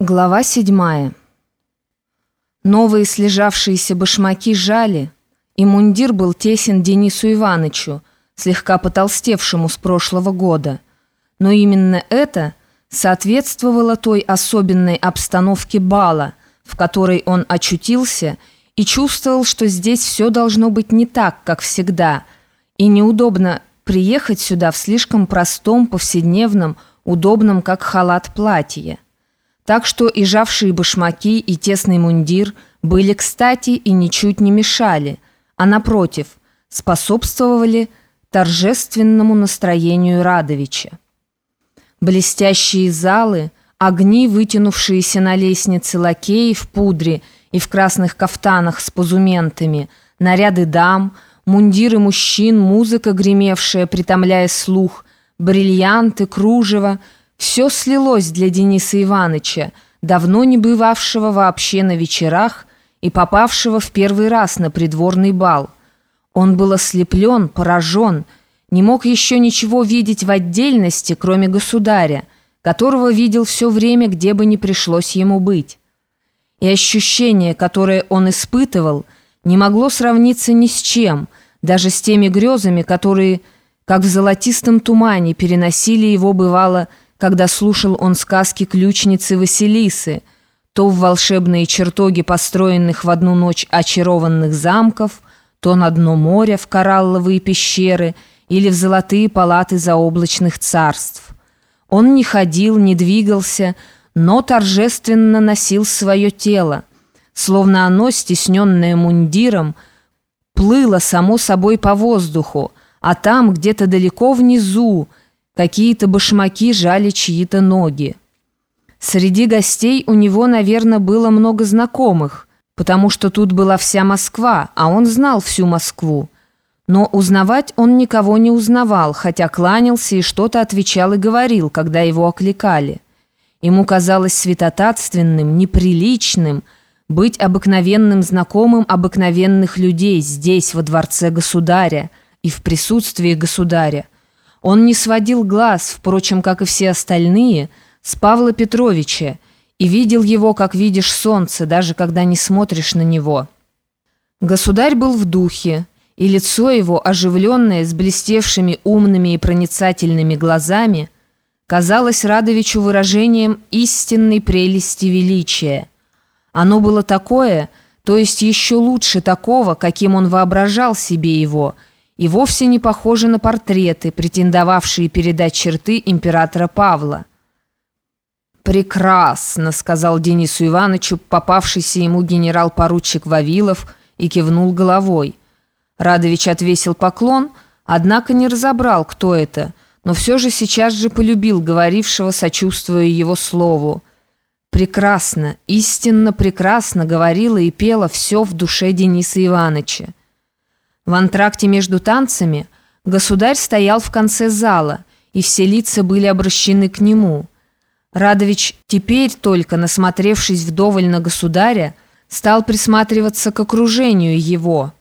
Глава седьмая. Новые слежавшиеся башмаки жали, и мундир был тесен Денису Иванычу, слегка потолстевшему с прошлого года. Но именно это соответствовало той особенной обстановке бала, в которой он очутился и чувствовал, что здесь все должно быть не так, как всегда, и неудобно приехать сюда в слишком простом, повседневном, удобном, как халат, платье. Так что и жавшие башмаки, и тесный мундир были кстати и ничуть не мешали, а напротив, способствовали торжественному настроению Радовича. Блестящие залы, огни, вытянувшиеся на лестнице лакеи в пудре и в красных кафтанах с позументами, наряды дам, мундиры мужчин, музыка, гремевшая, притомляя слух, бриллианты, кружево — все слилось для Дениса Ивановича, давно не бывавшего вообще на вечерах и попавшего в первый раз на придворный бал. Он был ослеплен, поражен, не мог еще ничего видеть в отдельности, кроме государя, которого видел все время, где бы ни пришлось ему быть. И ощущение, которое он испытывал, не могло сравниться ни с чем, даже с теми грезами, которые, как в золотистом тумане, переносили его, бывало, когда слушал он сказки ключницы Василисы, то в волшебные чертоги построенных в одну ночь очарованных замков, то на дно моря в коралловые пещеры или в золотые палаты заоблачных царств. Он не ходил, не двигался, но торжественно носил свое тело, словно оно, стесненное мундиром, плыло само собой по воздуху, а там, где-то далеко внизу, Какие-то башмаки жали чьи-то ноги. Среди гостей у него, наверное, было много знакомых, потому что тут была вся Москва, а он знал всю Москву. Но узнавать он никого не узнавал, хотя кланялся и что-то отвечал и говорил, когда его окликали. Ему казалось святотатственным, неприличным быть обыкновенным знакомым обыкновенных людей здесь, во дворце государя и в присутствии государя. Он не сводил глаз, впрочем, как и все остальные, с Павла Петровича и видел его, как видишь солнце, даже когда не смотришь на него. Государь был в духе, и лицо его, оживленное, с блестевшими умными и проницательными глазами, казалось Радовичу выражением истинной прелести величия. Оно было такое, то есть еще лучше такого, каким он воображал себе его – и вовсе не похожи на портреты, претендовавшие передать черты императора Павла. «Прекрасно», — сказал Денису Ивановичу попавшийся ему генерал-поручик Вавилов и кивнул головой. Радович отвесил поклон, однако не разобрал, кто это, но все же сейчас же полюбил говорившего, сочувствуя его слову. «Прекрасно, истинно прекрасно», — говорила и пела все в душе Дениса Ивановича. В антракте между танцами государь стоял в конце зала, и все лица были обращены к нему. Радович теперь только, насмотревшись вдоволь на государя, стал присматриваться к окружению его.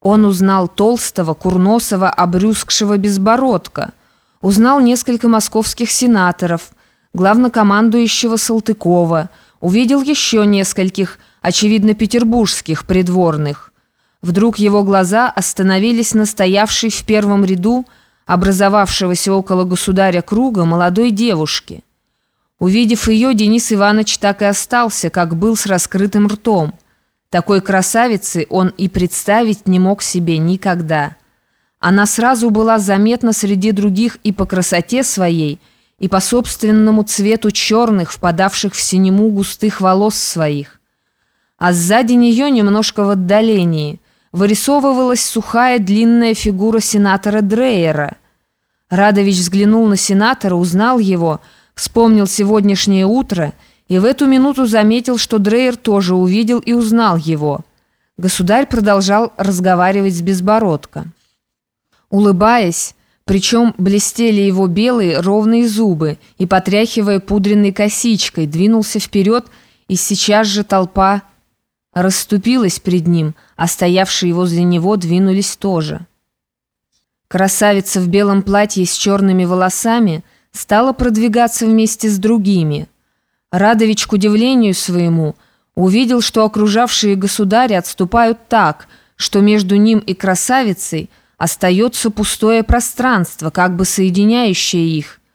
Он узнал толстого, курносого, обрюзгшего безбородка, узнал несколько московских сенаторов, главнокомандующего Салтыкова, увидел еще нескольких, очевидно, петербургских придворных – Вдруг его глаза остановились на стоявшей в первом ряду образовавшегося около государя круга молодой девушке. Увидев ее, Денис Иванович так и остался, как был с раскрытым ртом. Такой красавицы он и представить не мог себе никогда. Она сразу была заметна среди других и по красоте своей, и по собственному цвету черных, впадавших в синему густых волос своих. А сзади нее, немножко в отдалении – вырисовывалась сухая длинная фигура сенатора Дрейера. Радович взглянул на сенатора, узнал его, вспомнил сегодняшнее утро и в эту минуту заметил, что Дрейер тоже увидел и узнал его. Государь продолжал разговаривать с Безбородко. Улыбаясь, причем блестели его белые ровные зубы, и, потряхивая пудренной косичкой, двинулся вперед, и сейчас же толпа расступилась пред ним, а стоявшие возле него двинулись тоже. Красавица в белом платье с черными волосами стала продвигаться вместе с другими. Радович, к удивлению своему, увидел, что окружавшие государи отступают так, что между ним и красавицей остается пустое пространство, как бы соединяющее их –